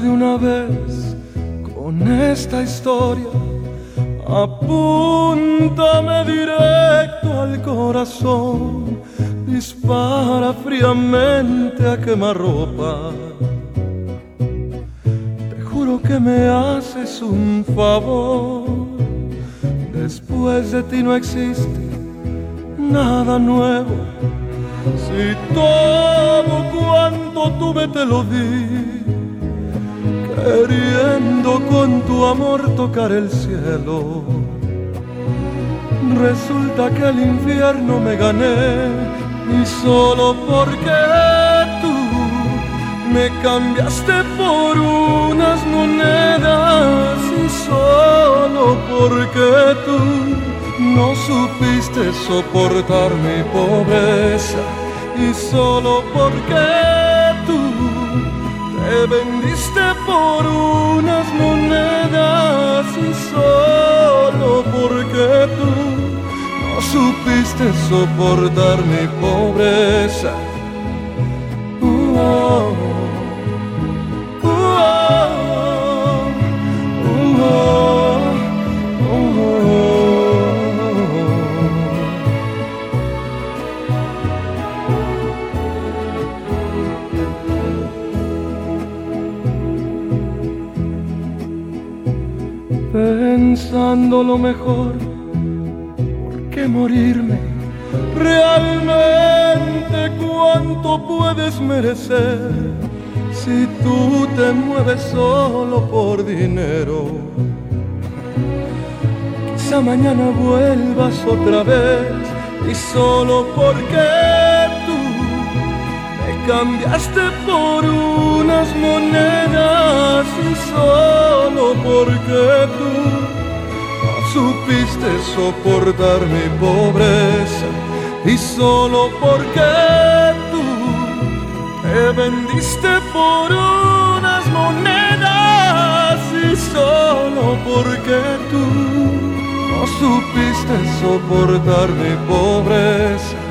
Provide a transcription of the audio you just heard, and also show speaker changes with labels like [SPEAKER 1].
[SPEAKER 1] vez con esta historia. Apúntame directo al corazón, dispara fríamente a quemarropa. Te juro que me haces un favor. Después de ti no existe nada nuevo. Si todo cuanto tuve te lo di queriendo con tu amor tocar el cielo. Resulta que el infierno me gané y solo porque tú me cambiaste por unas monedas y solo porque tú no supiste soportar mi pobreza y solo porque vendiste por unas monedas y solo porque tú no supiste soportar mi pobreza. Pensando lo mejor, ¿por qué morirme? Realmente cuánto puedes merecer si tú te mueves solo por dinero. Quizá mañana vuelvas otra vez y solo porque tú me cambiaste por unas monedas y solo porque tú supiste soportar mi pobreza y solo porque tú me vendiste por unas monedas y solo porque tú no supiste soportar mi pobreza